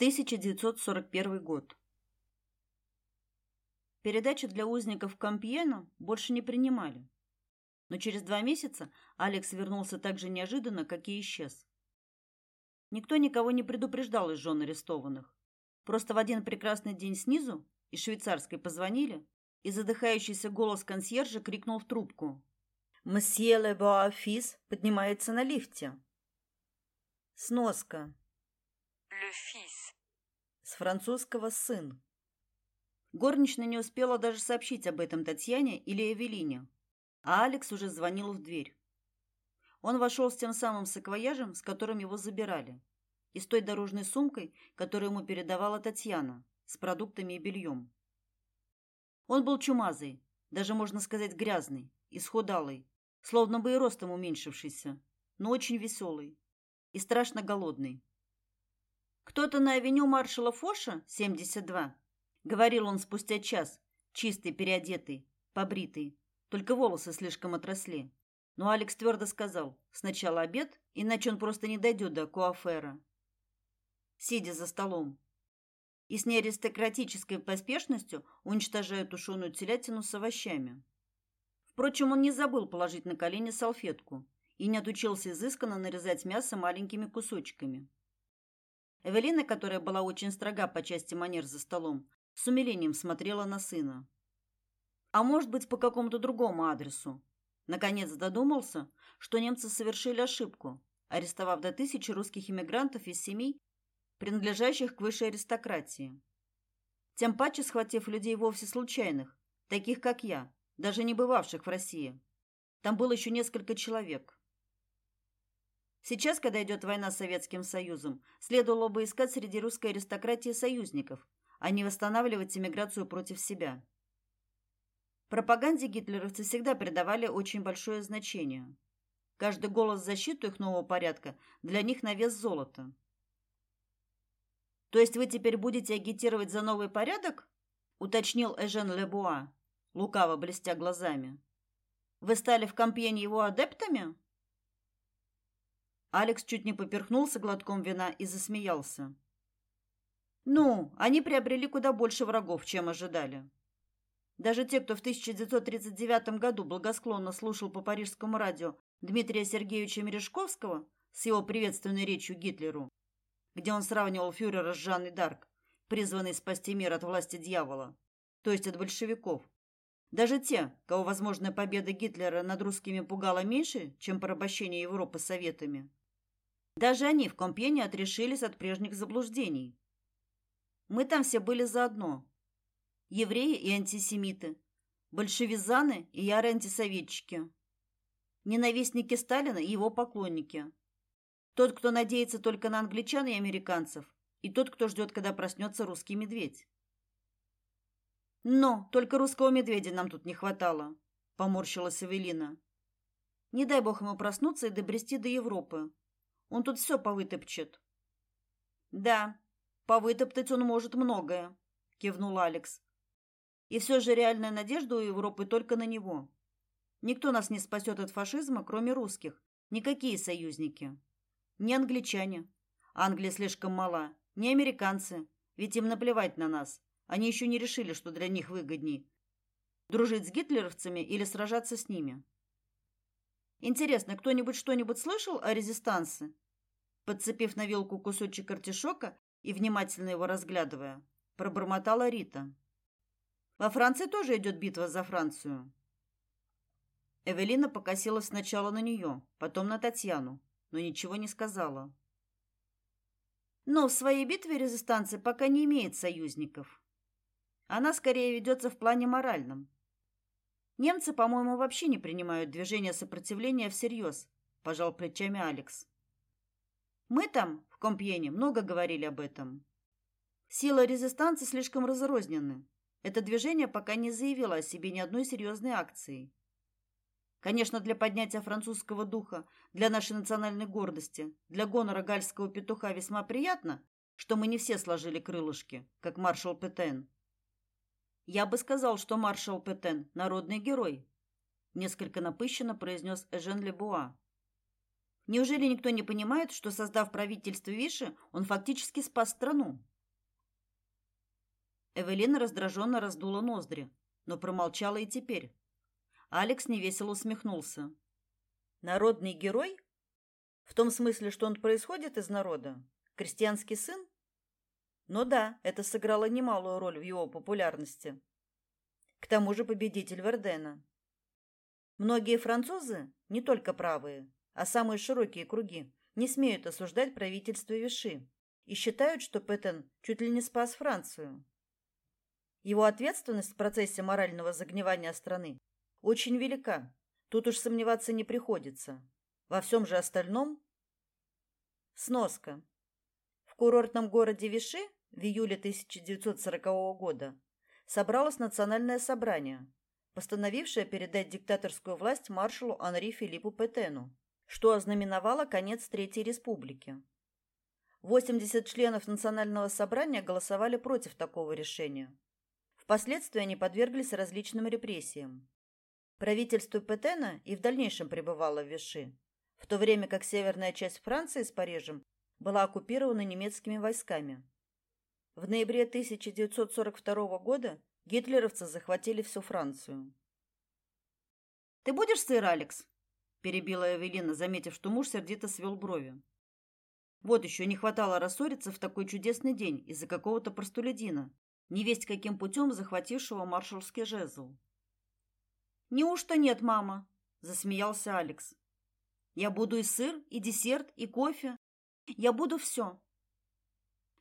1941 год. Передачи для узников Кампьена больше не принимали. Но через два месяца Алекс вернулся так же неожиданно, как и исчез. Никто никого не предупреждал из жен арестованных. Просто в один прекрасный день снизу из швейцарской позвонили, и задыхающийся голос консьержа крикнул в трубку. «Мсье Ле Боафис поднимается на лифте». Сноска. Le. Французского «сын». Горничная не успела даже сообщить об этом Татьяне или Эвелине, а Алекс уже звонил в дверь. Он вошел с тем самым саквояжем, с которым его забирали, и с той дорожной сумкой, которую ему передавала Татьяна, с продуктами и бельем. Он был чумазый, даже можно сказать грязный, исхудалый, словно бы и ростом уменьшившийся, но очень веселый и страшно голодный. Кто-то на авеню маршала Фоша, 72, говорил он спустя час, чистый, переодетый, побритый, только волосы слишком отросли. Но Алекс твердо сказал: "Сначала обед, иначе он просто не дойдет до куафера". Сидя за столом, и с неаристократической поспешностью уничтожая тушеную телятину с овощами. Впрочем, он не забыл положить на колени салфетку и не отучился изысканно нарезать мясо маленькими кусочками. Эвелина, которая была очень строга по части манер за столом, с умилением смотрела на сына. А может быть, по какому-то другому адресу. Наконец додумался, что немцы совершили ошибку, арестовав до тысячи русских эмигрантов из семей, принадлежащих к высшей аристократии. Тем паче схватив людей вовсе случайных, таких как я, даже не бывавших в России. Там было еще несколько человек. Сейчас, когда идет война с Советским Союзом, следовало бы искать среди русской аристократии союзников, а не восстанавливать эмиграцию против себя. Пропаганде гитлеровцы всегда придавали очень большое значение. Каждый голос в защиту их нового порядка для них на вес золота. То есть вы теперь будете агитировать за новый порядок? уточнил Эжен Лебуа, лукаво блестя глазами. Вы стали в Кампьене его адептами? Алекс чуть не поперхнулся глотком вина и засмеялся. Ну, они приобрели куда больше врагов, чем ожидали. Даже те, кто в 1939 году благосклонно слушал по парижскому радио Дмитрия Сергеевича Мережковского с его приветственной речью Гитлеру, где он сравнивал фюрера с Жанной Дарк, призванной спасти мир от власти дьявола, то есть от большевиков. Даже те, кого возможная победа Гитлера над русскими пугала меньше, чем порабощение Европы советами, даже они в Компьене отрешились от прежних заблуждений. Мы там все были заодно. Евреи и антисемиты, большевизаны и ярые антисоветчики, ненавистники Сталина и его поклонники. Тот, кто надеется только на англичан и американцев, и тот, кто ждет, когда проснется русский медведь. Но только русского медведя нам тут не хватало, поморщилась Эвелина. Не дай бог ему проснуться и добрести до Европы. Он тут все повытопчет. Да, повытоптать он может многое, кивнул Алекс. И все же реальная надежда у Европы только на него. Никто нас не спасет от фашизма, кроме русских. Никакие союзники. Не англичане. Англия слишком мала. Не американцы. Ведь им наплевать на нас. Они еще не решили, что для них выгодней. Дружить с гитлеровцами или сражаться с ними. Интересно, кто-нибудь что-нибудь слышал о резистансе? Подцепив на вилку кусочек артишока и внимательно его разглядывая, пробормотала Рита. Во Франции тоже идет битва за Францию. Эвелина покосилась сначала на нее, потом на Татьяну, но ничего не сказала. Но в своей битве резистанция пока не имеет союзников. Она скорее ведется в плане моральном. Немцы, по-моему, вообще не принимают движение сопротивления всерьез, пожал плечами Алекс. Мы там, в Компьене, много говорили об этом. Силы резистанции слишком разрознены. Это движение пока не заявило о себе ни одной серьезной акции. Конечно, для поднятия французского духа, для нашей национальной гордости, для гонора гальского петуха весьма приятно, что мы не все сложили крылышки, как маршал Петен. Я бы сказал, что маршал Петен народный герой, несколько напыщенно произнес Эжен Лебуа. Неужели никто не понимает, что создав правительство Виши, он фактически спас страну? Эвелина раздраженно раздула ноздри, но промолчала и теперь. Алекс невесело усмехнулся. Народный герой? В том смысле, что он происходит из народа? Крестьянский сын? Но да, это сыграло немалую роль в его популярности. К тому же победитель Вердена. Многие французы, не только правые, а самые широкие круги, не смеют осуждать правительство Виши и считают, что Петен чуть ли не спас Францию. Его ответственность в процессе морального загнивания страны очень велика. Тут уж сомневаться не приходится. Во всем же остальном сноска. В курортном городе Виши в июле 1940 года собралось национальное собрание, постановившее передать диктаторскую власть маршалу Анри Филиппу Петену, что ознаменовало конец Третьей республики. 80 членов национального собрания голосовали против такого решения. Впоследствии они подверглись различным репрессиям. Правительство Петена и в дальнейшем пребывало в Виши, в то время как северная часть Франции с Парижем была оккупирована немецкими войсками. В ноябре 1942 года гитлеровцы захватили всю Францию. «Ты будешь сыр, Алекс?» – перебила Эвелина, заметив, что муж сердито свел брови. Вот еще не хватало рассориться в такой чудесный день из-за какого-то простолюдина, невесть каким путем захватившего маршалский жезл. «Неужто нет, мама?» – засмеялся Алекс. «Я буду и сыр, и десерт, и кофе. Я буду все.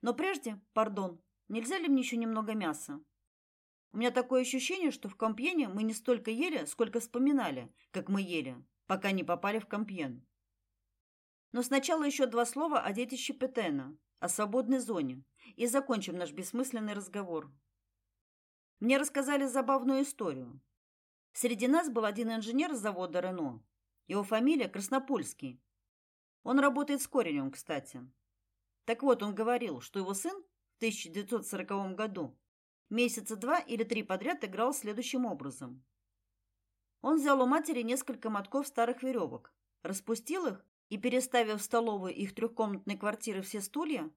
Но прежде, пардон, нельзя ли мне еще немного мяса? У меня такое ощущение, что в Компьене мы не столько ели, сколько вспоминали, как мы ели, пока не попали в Компьен. Но сначала еще два слова о детище Петена, о свободной зоне, и закончим наш бессмысленный разговор. Мне рассказали забавную историю. Среди нас был один инженер с завода Рено. Его фамилия Краснопольский. Он работает с Коренем, кстати. Так вот, он говорил, что его сын в 1940 году месяца два или три подряд играл следующим образом. Он взял у матери несколько мотков старых веревок, распустил их и, переставив в столовую их трехкомнатной квартиры все стулья,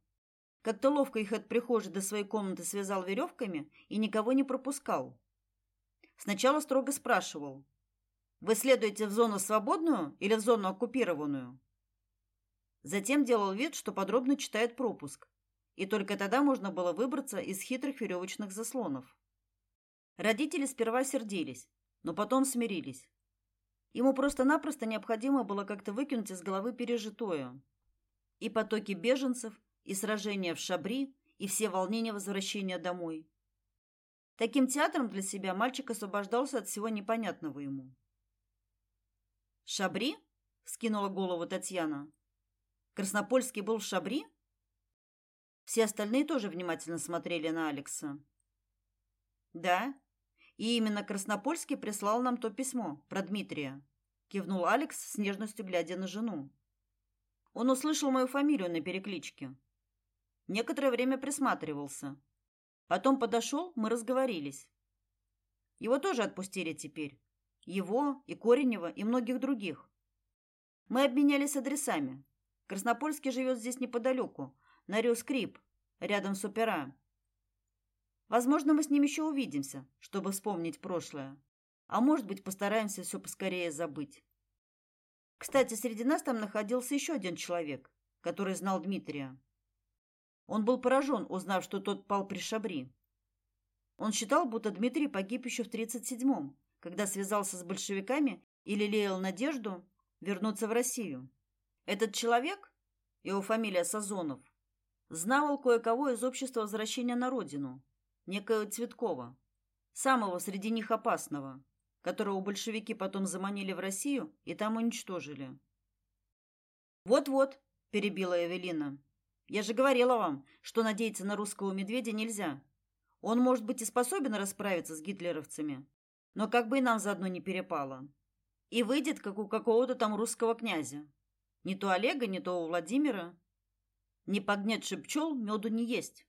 как-то ловко их от прихожей до своей комнаты связал веревками и никого не пропускал. Сначала строго спрашивал, «Вы следуете в зону свободную или в зону оккупированную?» Затем делал вид, что подробно читает пропуск, и только тогда можно было выбраться из хитрых веревочных заслонов. Родители сперва сердились, но потом смирились. Ему просто-напросто необходимо было как-то выкинуть из головы пережитое. И потоки беженцев, и сражения в Шабри, и все волнения возвращения домой. Таким театром для себя мальчик освобождался от всего непонятного ему. «Шабри?» — скинула голову Татьяна. «Краснопольский был в Шабри?» Все остальные тоже внимательно смотрели на Алекса. «Да, и именно Краснопольский прислал нам то письмо про Дмитрия, кивнул Алекс с нежностью глядя на жену. Он услышал мою фамилию на перекличке. Некоторое время присматривался. Потом подошел, мы разговорились. Его тоже отпустили теперь. Его и Коренева и многих других. Мы обменялись адресами. Краснопольский живет здесь неподалеку, на Рю-Скрип, рядом с Опера. Возможно, мы с ним еще увидимся, чтобы вспомнить прошлое. А может быть, постараемся все поскорее забыть. Кстати, среди нас там находился еще один человек, который знал Дмитрия. Он был поражен, узнав, что тот пал при Шабри. Он считал, будто Дмитрий погиб еще в 37-м, когда связался с большевиками и лелеял надежду вернуться в Россию. Этот человек, его фамилия Сазонов, знал кое-кого из общества возвращения на родину, некоего Цветкова, самого среди них опасного, которого большевики потом заманили в Россию и там уничтожили. Вот-вот, перебила Эвелина. Я же говорила вам, что надеяться на русского медведя нельзя. Он, может быть, и способен расправиться с гитлеровцами, но как бы и нам заодно не перепало. И выйдет, как у какого-то там русского князя. Не то Олега, не то у Владимира. Не погнетший пчел меду не есть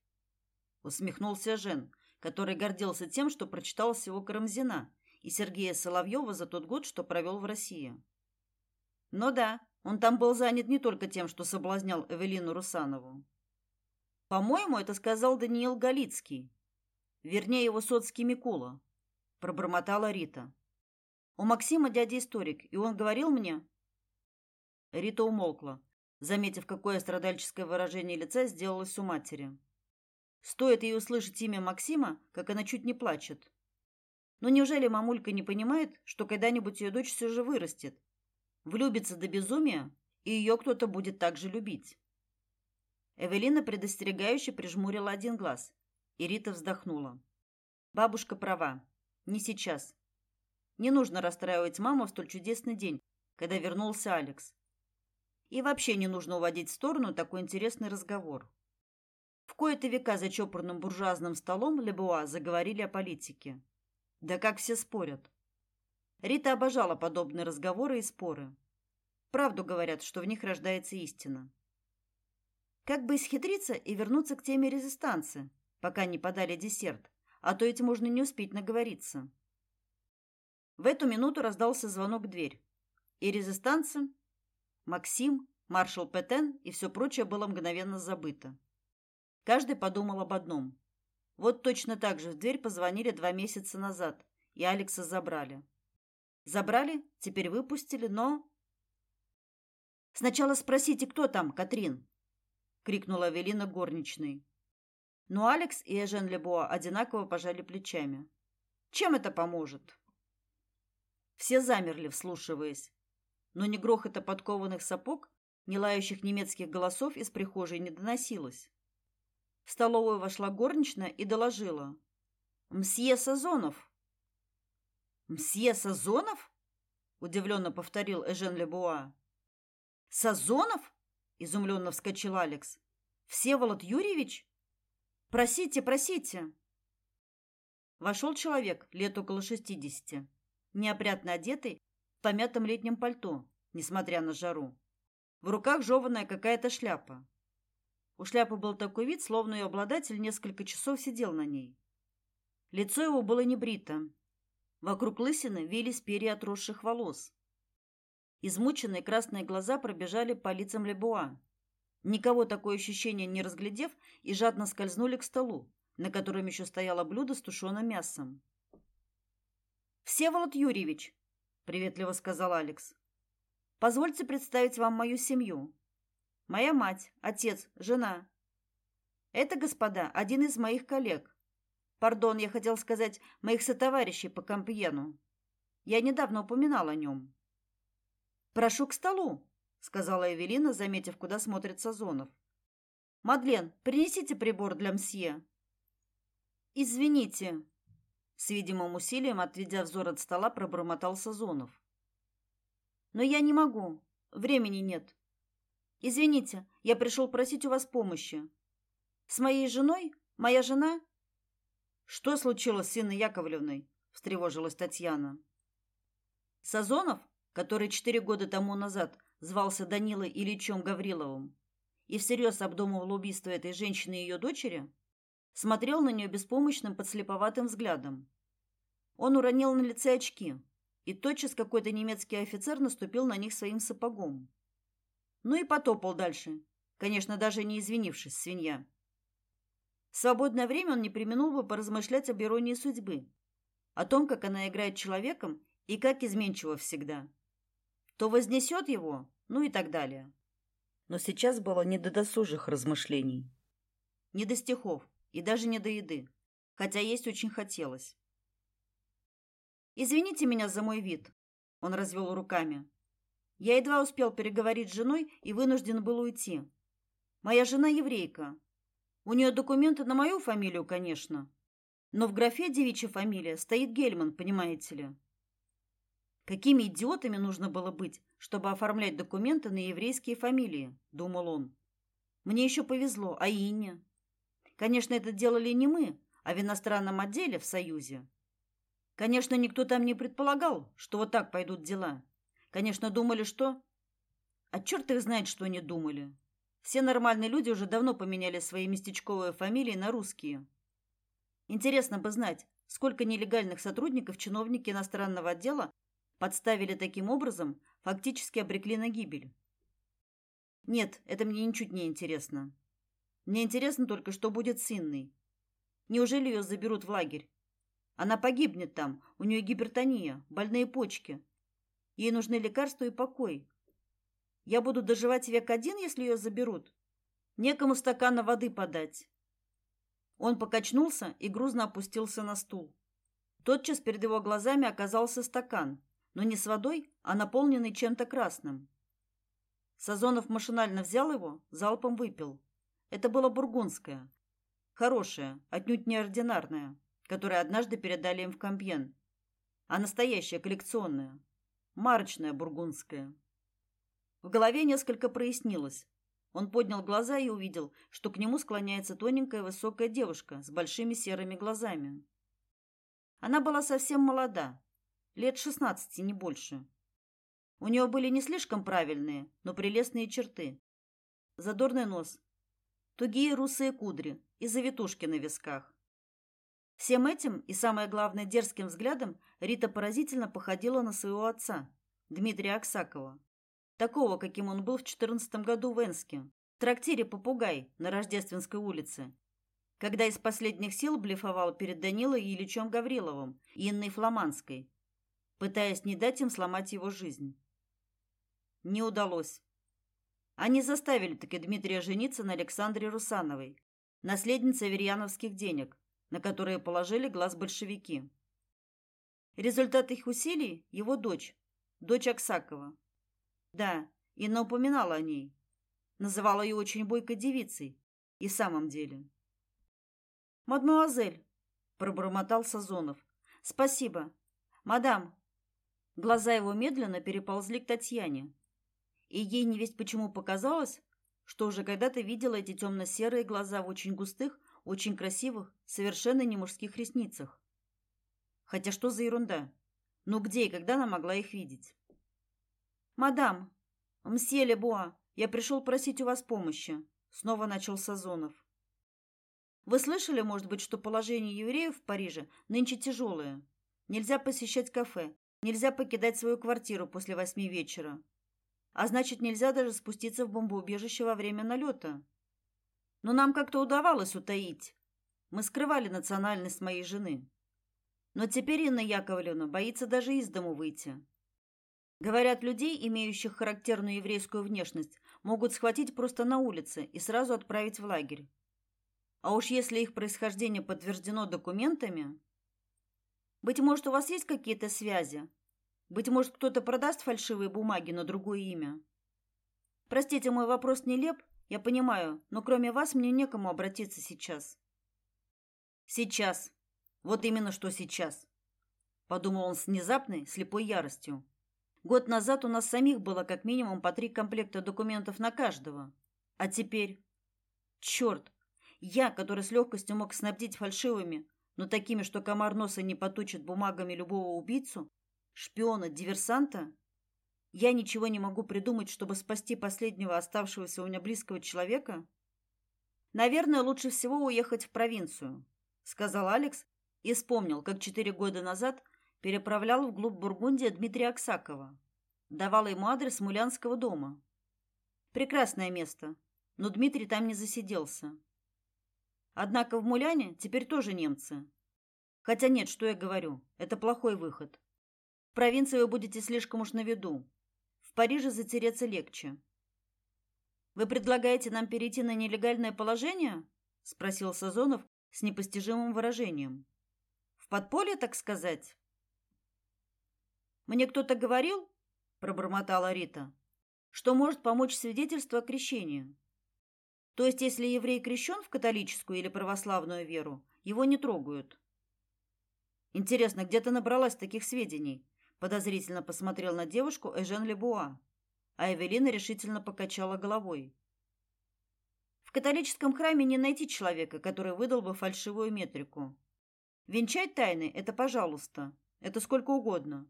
усмехнулся Жен, который гордился тем, что прочитал всего Карамзина и Сергея Соловьева за тот год, что провел в России. Но да, он там был занят не только тем, что соблазнял Эвелину Русанову. По-моему, это сказал Даниил Галицкий. Вернее, его соцкий Микула, пробормотала Рита. У Максима дядя историк, и он говорил мне... Рита умолкла, заметив, какое страдальческое выражение лица сделалось у матери. Стоит ей услышать имя Максима, как она чуть не плачет. Но неужели мамулька не понимает, что когда-нибудь ее дочь все же вырастет, влюбится до безумия, и ее кто-то будет также любить? Эвелина предостерегающе прижмурила один глаз, и Рита вздохнула. Бабушка права. Не сейчас. Не нужно расстраивать маму в столь чудесный день, когда вернулся Алекс. И вообще не нужно уводить в сторону такой интересный разговор. В кои-то века за чопорным буржуазным столом Лебуа заговорили о политике. Да как все спорят. Рита обожала подобные разговоры и споры. Правду говорят, что в них рождается истина. Как бы исхитриться и вернуться к теме резистанции, пока не подали десерт, а то ведь можно не успеть наговориться. В эту минуту раздался звонок в дверь. И резистанция, Максим, маршал Петен и все прочее было мгновенно забыто. Каждый подумал об одном. Вот точно так же в дверь позвонили два месяца назад, и Алекса забрали. Забрали, теперь выпустили, но... «Сначала спросите, кто там, Катрин?» — крикнула Авелина горничной. Но Алекс и Эжен Лебуа одинаково пожали плечами. «Чем это поможет?» Все замерли, вслушиваясь. Но ни грохота подкованных сапог, ни лающих немецких голосов из прихожей не доносилось. В столовую вошла горничная и доложила. «Мсье Сазонов!» «Мсье Сазонов?» — удивленно повторил Эжен Лебуа. «Сазонов?» — изумленно вскочил Алекс. «Всеволод Юрьевич? Просите, просите!» Вошел человек лет около шестидесяти, неопрятно одетый, помятом летнем пальто, несмотря на жару. В руках жеванная какая-то шляпа. У шляпы был такой вид, словно ее обладатель несколько часов сидел на ней. Лицо его было не брито. Вокруг лысины вились перья отросших волос. Измученные красные глаза пробежали по лицам Лебуа. Никого такое ощущение не разглядев, и жадно скользнули к столу, на котором еще стояло блюдо с тушеным мясом. «Всеволод Юрьевич», — приветливо сказал Алекс, — «позвольте представить вам мою семью. Моя мать, отец, жена. Это, господа, один из моих коллег. Пардон, я хотел сказать, моих сотоварищей по Кампьену. Я недавно упоминал о нем. Прошу к столу, сказала Эвелина, заметив, куда смотрит Сазонов. Мадлен, принесите прибор для мсье. Извините, с видимым усилием, отведя взор от стола, пробормотал Сазонов. Но я не могу. Времени нет. Извините, я пришел просить у вас помощи. С моей женой? Моя жена? Что случилось с Инной Яковлевной? встревожилась Татьяна. Сазонов, который четыре года тому назад звался Данилой Ильичем Гавриловым и всерьез обдумывал убийство этой женщины и ее дочери, смотрел на нее беспомощным подслеповатым взглядом. Он уронил на лице очки, и тотчас какой-то немецкий офицер наступил на них своим сапогом. Ну и потопал дальше, конечно, даже не извинившись, свинья. В свободное время он не преминул бы поразмышлять об иронии судьбы, о том, как она играет человеком и как изменчива всегда. То вознесет его, ну и так далее. Но сейчас было не до досужих размышлений, не до стихов и даже не до еды, хотя есть очень хотелось. Извините меня за мой вид, он развел руками. Я едва успел переговорить с женой и вынужден был уйти. Моя жена еврейка. У нее документы на мою фамилию, конечно, но в графе девичья фамилия стоит Гельман, понимаете ли. Какими идиотами нужно было быть, чтобы оформлять документы на еврейские фамилии, думал он. Мне еще повезло, а Инне. Конечно, это делали не мы, а в иностранном отделе в Союзе. Конечно, никто там не предполагал, что вот так пойдут дела. Конечно, думали, что... А черт их знает, что они думали. Все нормальные люди уже давно поменяли свои местечковые фамилии на русские. Интересно бы знать, сколько нелегальных сотрудников чиновники иностранного отдела подставили таким образом, фактически обрекли на гибель. Нет, это мне ничуть не интересно. Мне интересно только, что будет с Инной. Неужели ее заберут в лагерь? Она погибнет там, у нее гипертония, больные почки. Ей нужны лекарства и покой. Я буду доживать век один, если ее заберут. Некому стакана воды подать. Он покачнулся и грузно опустился на стул. Тотчас перед его глазами оказался стакан, но не с водой, а наполненный чем-то красным. Сазонов машинально взял его, залпом выпил. Это было бургундское, хорошее, отнюдь не ординарное, которое однажды передали им в Кампьен, а настоящее коллекционное, марочное бургундское. В голове несколько прояснилось. Он поднял глаза и увидел, что к нему склоняется тоненькая высокая девушка с большими серыми глазами. Она была совсем молода, лет шестнадцати, не больше. У нее были не слишком правильные, но прелестные черты. Задорный нос, тугие русые кудри и завитушки на висках. Всем этим и самое главное дерзким взглядом Рита поразительно походила на своего отца, Дмитрия Аксакова, такого, каким он был в четырнадцатом году в Энске, в трактире Попугай на Рождественской улице, когда из последних сил блефовал перед Данилой Ильичем Гавриловым и Инной Фламанской, пытаясь не дать им сломать его жизнь. Не удалось. Они заставили таки Дмитрия жениться на Александре Русановой, наследнице Аверьяновских денег, на которые положили глаз большевики. Результат их усилий – его дочь, дочь Аксакова. Да, Инна упоминала о ней. Называла ее очень бойкой девицей. И в самом деле. «Мадемуазель», – пробормотал Сазонов. «Спасибо. Мадам». Глаза его медленно переползли к Татьяне и ей не весть почему показалось, что уже когда-то видела эти темно-серые глаза в очень густых, очень красивых, совершенно не мужских ресницах. Хотя что за ерунда? Ну где и когда она могла их видеть? «Мадам, мсье Лебуа, я пришел просить у вас помощи», — снова начал Сазонов. «Вы слышали, может быть, что положение евреев в Париже нынче тяжелое? Нельзя посещать кафе, нельзя покидать свою квартиру после восьми вечера. А значит, нельзя даже спуститься в бомбоубежище во время налета. Но нам как-то удавалось утаить. Мы скрывали национальность моей жены. Но теперь Инна Яковлевна боится даже из дому выйти. Говорят, людей, имеющих характерную еврейскую внешность, могут схватить просто на улице и сразу отправить в лагерь. А уж если их происхождение подтверждено документами... Быть может, у вас есть какие-то связи, быть может, кто-то продаст фальшивые бумаги на другое имя. Простите, мой вопрос нелеп, я понимаю, но кроме вас мне некому обратиться сейчас. Сейчас. Вот именно что сейчас, подумал он с внезапной, слепой яростью. Год назад у нас самих было как минимум по три комплекта документов на каждого. А теперь черт, я, который с легкостью мог снабдить фальшивыми, но такими, что комар носа не потучит бумагами любого убийцу, Шпиона, диверсанта? Я ничего не могу придумать, чтобы спасти последнего оставшегося у меня близкого человека? Наверное, лучше всего уехать в провинцию, сказал Алекс и вспомнил, как четыре года назад переправлял вглубь Бургундии Дмитрия Аксакова. Давал ему адрес Мулянского дома. Прекрасное место, но Дмитрий там не засиделся. Однако в Муляне теперь тоже немцы. Хотя нет, что я говорю, это плохой выход. В провинции вы будете слишком уж на виду. В Париже затереться легче. Вы предлагаете нам перейти на нелегальное положение? спросил Сазонов с непостижимым выражением. В подполье, так сказать. Мне кто-то говорил, пробормотала Рита, что может помочь свидетельство о крещении. То есть, если еврей крещен в католическую или православную веру, его не трогают. Интересно, где ты набралась таких сведений? Подозрительно посмотрел на девушку Эжен Лебуа, а Эвелина решительно покачала головой. В католическом храме не найти человека, который выдал бы фальшивую метрику. Венчать тайны – это пожалуйста, это сколько угодно.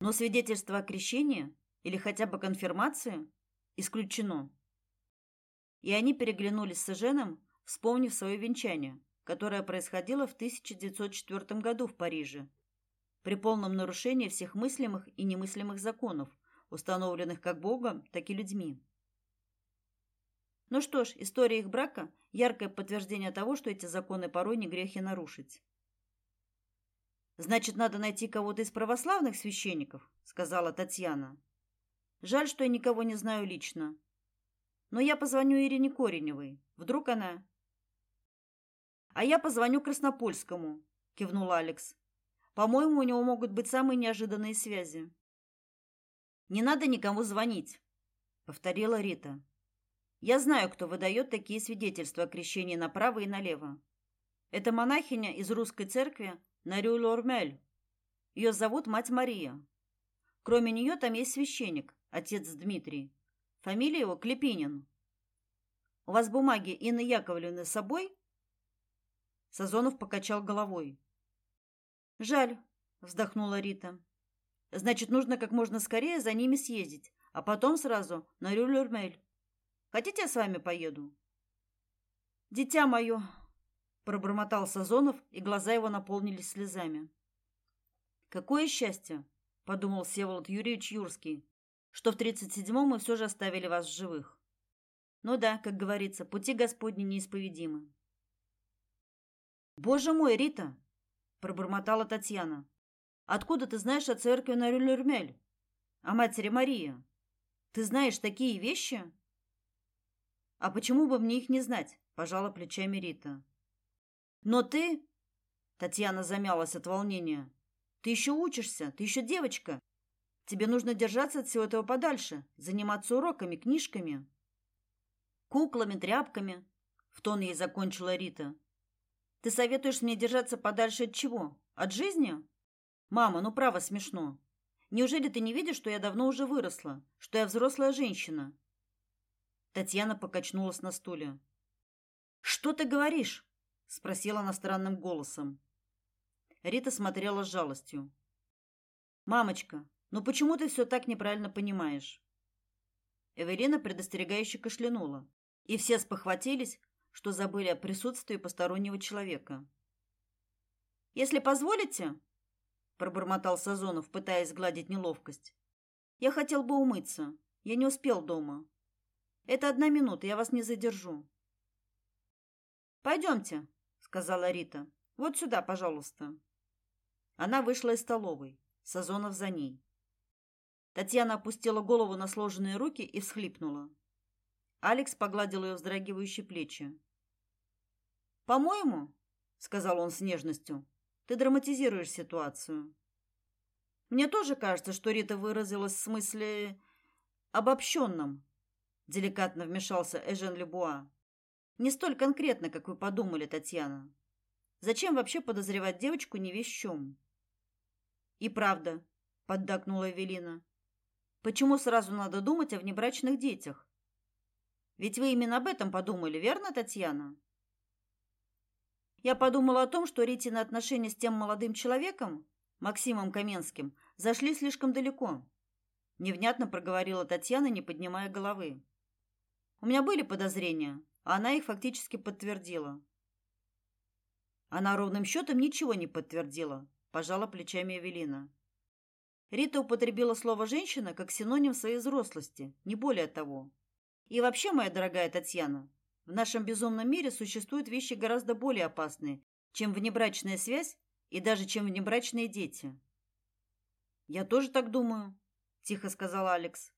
Но свидетельство о крещении или хотя бы конфирмации исключено. И они переглянулись с Эженом, вспомнив свое венчание, которое происходило в 1904 году в Париже при полном нарушении всех мыслимых и немыслимых законов, установленных как Богом, так и людьми. Ну что ж, история их брака яркое подтверждение того, что эти законы порой не грех и нарушить. Значит, надо найти кого-то из православных священников, сказала Татьяна. Жаль, что я никого не знаю лично. Но я позвоню Ирине Кореневой. Вдруг она А я позвоню Краснопольскому, кивнул Алекс. По-моему, у него могут быть самые неожиданные связи. Не надо никому звонить, повторила Рита. Я знаю, кто выдает такие свидетельства о крещении направо и налево. Это монахиня из русской церкви на Рю-Лормель. Ее зовут мать Мария. Кроме нее там есть священник, отец Дмитрий. Фамилия его Клепинин. У вас бумаги Инны Яковлевны с собой? Сазонов покачал головой. Жаль, вздохнула Рита. Значит, нужно как можно скорее за ними съездить, а потом сразу на Рюльермель. Хотите, я с вами поеду? Дитя мое, пробормотал Сазонов, и глаза его наполнились слезами. Какое счастье, подумал Всеволод Юрьевич Юрский, что в тридцать седьмом мы все же оставили вас в живых. Ну да, как говорится, пути Господни неисповедимы. Боже мой, Рита, пробормотала Татьяна. Откуда ты знаешь о церкви на Рюльермель? О матери Марии? Ты знаешь такие вещи? А почему бы мне их не знать? пожала плечами Рита. Но ты, Татьяна замялась от волнения. Ты еще учишься, ты еще девочка. Тебе нужно держаться от всего этого подальше, заниматься уроками, книжками, куклами, тряпками, в тон ей закончила Рита. Ты советуешь мне держаться подальше от чего? От жизни? Мама, ну право смешно. Неужели ты не видишь, что я давно уже выросла, что я взрослая женщина? Татьяна покачнулась на стуле. Что ты говоришь? спросила она странным голосом. Рита смотрела с жалостью. Мамочка, ну почему ты все так неправильно понимаешь? Эвелина предостерегающе кашлянула, и все спохватились, что забыли о присутствии постороннего человека. Если позволите, пробормотал Сазонов, пытаясь сгладить неловкость. Я хотел бы умыться. Я не успел дома. Это одна минута, я вас не задержу. Пойдемте, сказала Рита. Вот сюда, пожалуйста. Она вышла из столовой, Сазонов за ней. Татьяна опустила голову на сложенные руки и всхлипнула. Алекс погладил ее вздрагивающие плечи. "По-моему", сказал он с нежностью. "Ты драматизируешь ситуацию. Мне тоже кажется, что Рита выразилась в смысле обобщенном», — деликатно вмешался Эжен Лебуа. Не столь конкретно, как вы подумали, Татьяна. Зачем вообще подозревать девочку не весь чем? И правда, поддакнула Эвелина. Почему сразу надо думать о внебрачных детях? Ведь вы именно об этом подумали, верно, Татьяна? Я подумала о том, что Ритины отношения с тем молодым человеком, Максимом Каменским, зашли слишком далеко. Невнятно проговорила Татьяна, не поднимая головы. У меня были подозрения, а она их фактически подтвердила. Она ровным счетом ничего не подтвердила, пожала плечами Эвелина. Рита употребила слово женщина как синоним своей взрослости, не более того. И вообще, моя дорогая Татьяна, в нашем безумном мире существуют вещи гораздо более опасные, чем внебрачная связь и даже чем внебрачные дети. Я тоже так думаю, тихо сказал Алекс.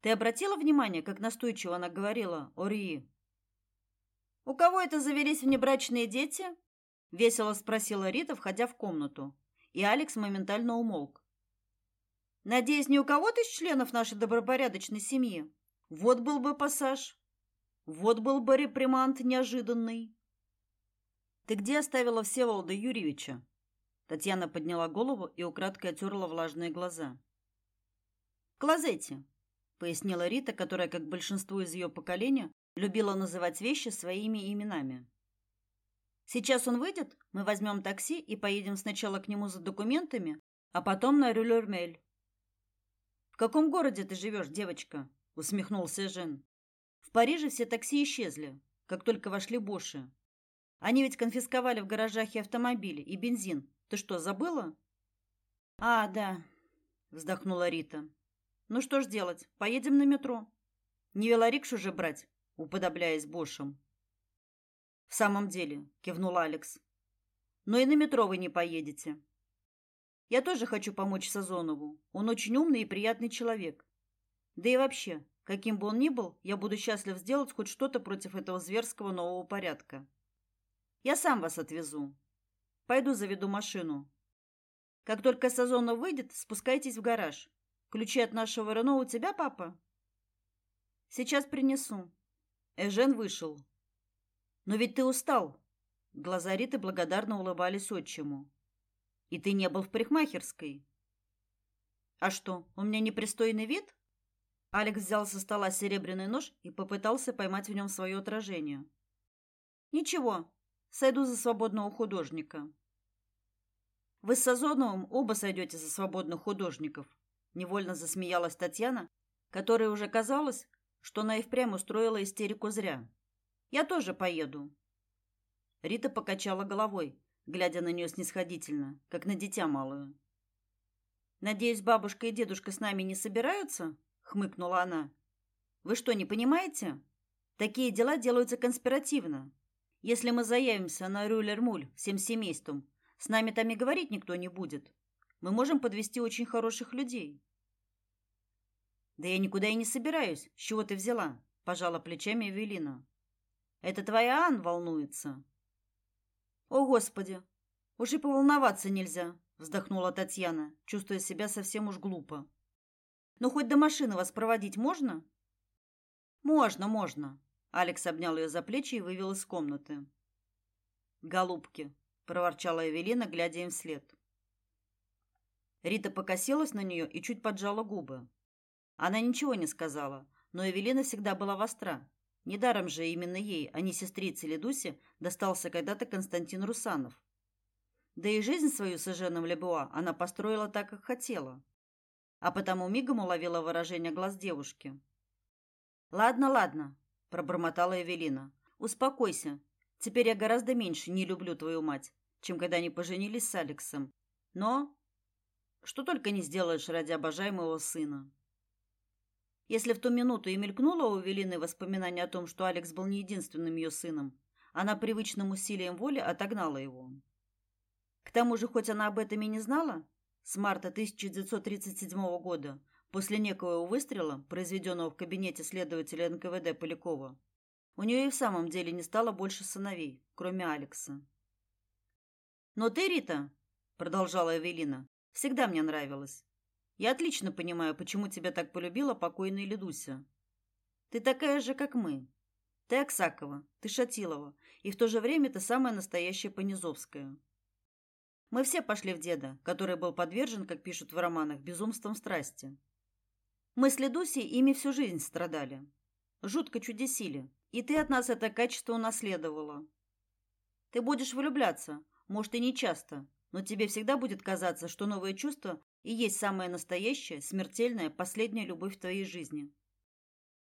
Ты обратила внимание, как настойчиво она говорила о Рии? У кого это завелись внебрачные дети? весело спросила Рита, входя в комнату, и Алекс моментально умолк. Надеюсь, не у кого-то из членов нашей добропорядочной семьи. Вот был бы пассаж. Вот был бы реприманд неожиданный. Ты где оставила Всеволода Юрьевича? Татьяна подняла голову и украдкой отерла влажные глаза. В клозете, пояснила Рита, которая, как большинство из ее поколения, Любила называть вещи своими именами. Сейчас он выйдет, мы возьмем такси и поедем сначала к нему за документами, а потом на Рюлермель. В каком городе ты живешь, девочка? усмехнулся Жен. В Париже все такси исчезли, как только вошли Боши. Они ведь конфисковали в гаражах и автомобили, и бензин. Ты что, забыла? А, да, вздохнула Рита. Ну что ж делать? Поедем на метро. Не велорикшу же брать. уподобляясь Бошам. В самом деле, кивнул Алекс. Но и на метро вы не поедете. Я тоже хочу помочь Сазонову. Он очень умный и приятный человек. Да и вообще, каким бы он ни был, я буду счастлив сделать хоть что-то против этого зверского нового порядка. Я сам вас отвезу. Пойду заведу машину. Как только Сазонов выйдет, спускайтесь в гараж. Ключи от нашего Рено у тебя, папа? Сейчас принесу. Эжен вышел. Но ведь ты устал. Глаза Риты благодарно улыбались отчиму. И ты не был в парикмахерской. А что, у меня непристойный вид? Алекс взял со стола серебряный нож и попытался поймать в нем свое отражение. Ничего, сойду за свободного художника. Вы с Сазоновым оба сойдете за свободных художников, невольно засмеялась Татьяна, которой уже казалось, что она и впрямь устроила истерику зря. Я тоже поеду. Рита покачала головой, глядя на нее снисходительно, как на дитя малое. Надеюсь, бабушка и дедушка с нами не собираются? Хмыкнула она. Вы что, не понимаете? Такие дела делаются конспиративно. Если мы заявимся на Рюлер-Муль всем семейством, с нами там и говорить никто не будет. Мы можем подвести очень хороших людей. Да я никуда и не собираюсь. С чего ты взяла? пожала плечами Эвелина. Это твоя Ан волнуется. О, господи. Уж и поволноваться нельзя, вздохнула Татьяна, чувствуя себя совсем уж глупо. Но хоть до машины вас проводить можно? Можно, можно. Алекс обнял ее за плечи и вывел из комнаты. Голубки, проворчала Эвелина, глядя им вслед. Рита покосилась на нее и чуть поджала губы. Она ничего не сказала, но Эвелина всегда была востра. Недаром же именно ей, а не сестрице Ледусе, достался когда-то Константин Русанов. Да и жизнь свою с Эженом Лебуа она построила так, как хотела. А потому мигом уловила выражение глаз девушки. «Ладно, ладно», – пробормотала Эвелина. «Успокойся. Теперь я гораздо меньше не люблю твою мать, чем когда они поженились с Алексом. Но что только не сделаешь ради обожаемого сына». Если в ту минуту и мелькнуло у Эвелины воспоминание о том, что Алекс был не единственным ее сыном, она привычным усилием воли отогнала его. К тому же, хоть она об этом и не знала, с марта 1937 года, после некоего выстрела, произведенного в кабинете следователя НКВД Полякова, у нее и в самом деле не стало больше сыновей, кроме Алекса. «Но ты, Рита, — продолжала Эвелина, — всегда мне нравилась. Я отлично понимаю, почему тебя так полюбила покойная Ледуся. Ты такая же, как мы. Ты Аксакова, ты Шатилова, и в то же время ты самая настоящая Понизовская. Мы все пошли в деда, который был подвержен, как пишут в романах, безумствам страсти. Мы с Ледусей ими всю жизнь страдали. Жутко чудесили, и ты от нас это качество унаследовала. Ты будешь влюбляться, может и не часто, но тебе всегда будет казаться, что новое чувство и есть самая настоящая, смертельная, последняя любовь в твоей жизни.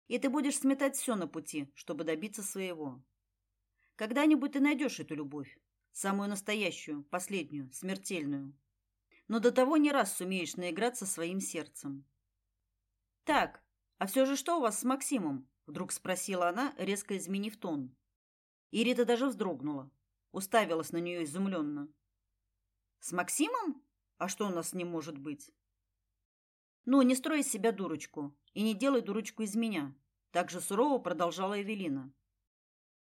И ты будешь сметать все на пути, чтобы добиться своего. Когда-нибудь ты найдешь эту любовь, самую настоящую, последнюю, смертельную. Но до того не раз сумеешь наиграться своим сердцем. Так, а все же что у вас с Максимом? вдруг спросила она, резко изменив тон. И Рита даже вздрогнула, уставилась на нее изумленно. С Максимом? А что у нас не может быть? Ну, не строй из себя дурочку и не делай дурочку из меня, так же сурово продолжала Эвелина.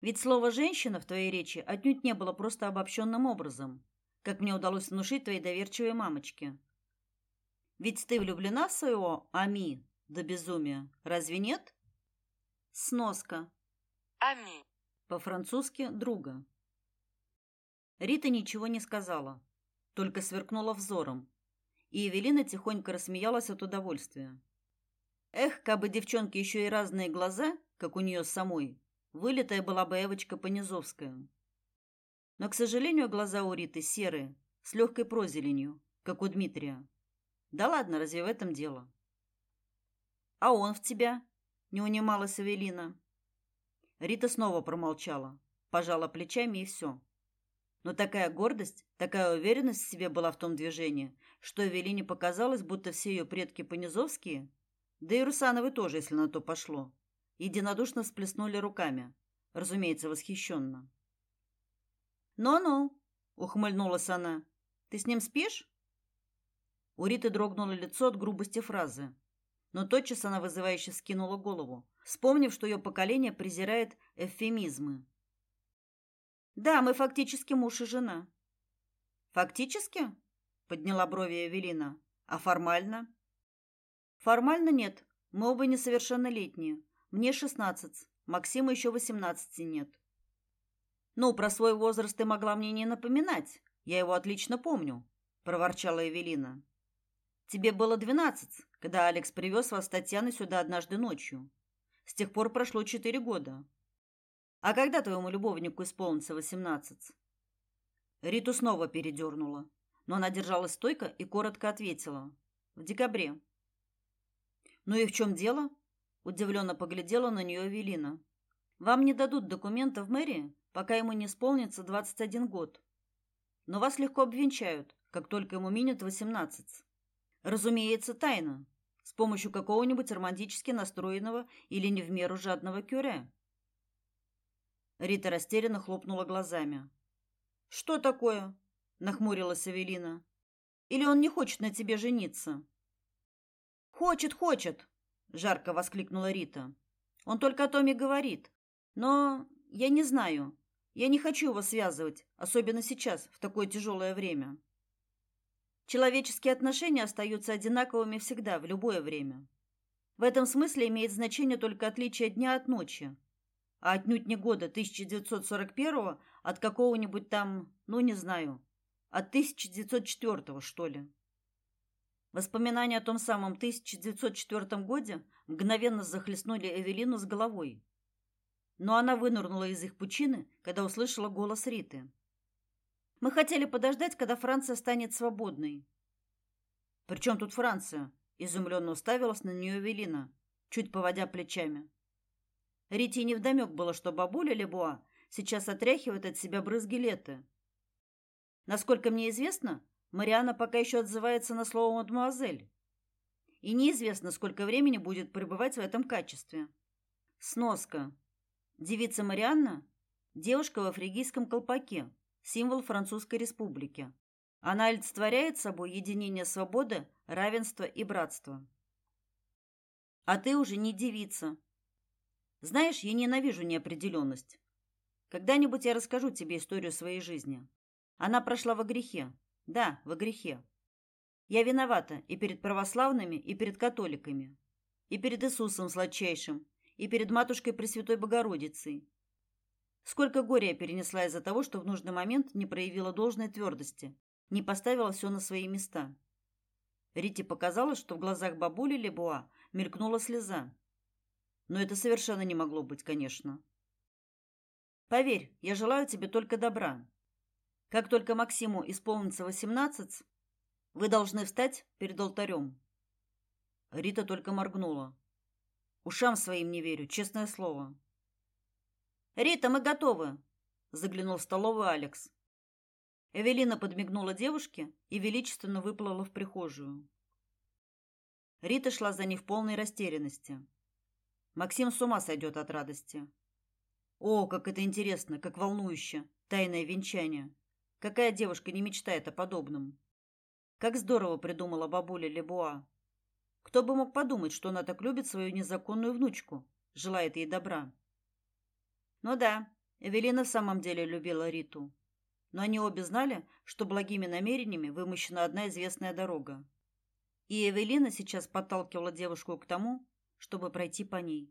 Ведь слово женщина в твоей речи отнюдь не было просто обобщенным образом, как мне удалось внушить твоей доверчивой мамочке. Ведь ты влюблена в своего Ами до безумия, разве нет? Сноска. Ами. По-французски друга. Рита ничего не сказала только сверкнула взором, и Эвелина тихонько рассмеялась от удовольствия. Эх, кабы девчонки еще и разные глаза, как у нее самой, вылитая была бы Эвочка Понизовская. Но, к сожалению, глаза у Риты серые, с легкой прозеленью, как у Дмитрия. Да ладно, разве в этом дело? А он в тебя? Не унималась Эвелина. Рита снова промолчала, пожала плечами и все. Но такая гордость, такая уверенность в себе была в том движении, что Эвелине показалось, будто все ее предки понизовские, да и Русановы тоже, если на то пошло, единодушно всплеснули руками, разумеется, восхищенно. «Ну-ну», — ухмыльнулась она, — «ты с ним спишь?» У Риты дрогнуло лицо от грубости фразы, но тотчас она вызывающе скинула голову, вспомнив, что ее поколение презирает эвфемизмы. «Да, мы фактически муж и жена». «Фактически?» — подняла брови Эвелина. «А формально?» «Формально нет. Мы оба несовершеннолетние. Мне шестнадцать, Максиму еще восемнадцати нет. Ну, про свой возраст ты могла мне не напоминать. Я его отлично помню, проворчала Эвелина. Тебе было двенадцать, когда Алекс привез вас с Татьяной сюда однажды ночью. С тех пор прошло четыре года. А когда твоему любовнику исполнится восемнадцать? Риту снова передернула, но она держалась стойко и коротко ответила: в декабре. Ну и в чем дело? Удивленно поглядела на нее Эвелина. Вам не дадут документа в мэрии, пока ему не исполнится 21 год. Но вас легко обвенчают, как только ему минет 18. Разумеется, тайно, с помощью какого-нибудь романтически настроенного или не в меру жадного кюре. Рита растерянно хлопнула глазами. Что такое? нахмурилась Эвелина. Или он не хочет на тебе жениться? Хочет, хочет, жарко воскликнула Рита. Он только о том и говорит. Но я не знаю. Я не хочу его связывать, особенно сейчас, в такое тяжелое время. Человеческие отношения остаются одинаковыми всегда, в любое время. В этом смысле имеет значение только отличие дня от ночи, а отнюдь не года 1941 от какого-нибудь там, ну не знаю, от 1904 что ли. Воспоминания о том самом 1904 годе мгновенно захлестнули Эвелину с головой. Но она вынырнула из их пучины, когда услышала голос Риты. Мы хотели подождать, когда Франция станет свободной. Причем тут Франция? изумленно уставилась на нее Эвелина, чуть поводя плечами. Рите не вдомек было, что бабуля Лебуа сейчас отряхивает от себя брызги лета. Насколько мне известно, Мариана пока еще отзывается на слово мадемуазель. И неизвестно, сколько времени будет пребывать в этом качестве. Сноска. Девица Марианна – девушка во фригийском колпаке, символ Французской республики. Она олицетворяет собой единение свободы, равенства и братства. А ты уже не девица. Знаешь, я ненавижу неопределенность. Когда-нибудь я расскажу тебе историю своей жизни. Она прошла во грехе, да, во грехе. Я виновата и перед православными, и перед католиками, и перед Иисусом сладчайшим, и перед матушкой Пресвятой Богородицей. Сколько горя я перенесла из-за того, что в нужный момент не проявила должной твердости, не поставила все на свои места. Рите показалось, что в глазах бабули Лебуа мелькнула слеза. Но это совершенно не могло быть, конечно. Поверь, я желаю тебе только добра. Как только Максиму исполнится восемнадцать, вы должны встать перед алтарем. Рита только моргнула. Ушам своим не верю, честное слово. Рита, мы готовы, заглянул в столовую Алекс. Эвелина подмигнула девушке и величественно выплыла в прихожую. Рита шла за ней в полной растерянности. Максим с ума сойдет от радости. О, как это интересно, как волнующе, тайное венчание. Какая девушка не мечтает о подобном? Как здорово придумала бабуля Лебуа. Кто бы мог подумать, что она так любит свою незаконную внучку, желает ей добра. Ну да, Эвелина в самом деле любила Риту. Но они обе знали, что благими намерениями вымощена одна известная дорога. И Эвелина сейчас подталкивала девушку к тому, чтобы пройти по ней.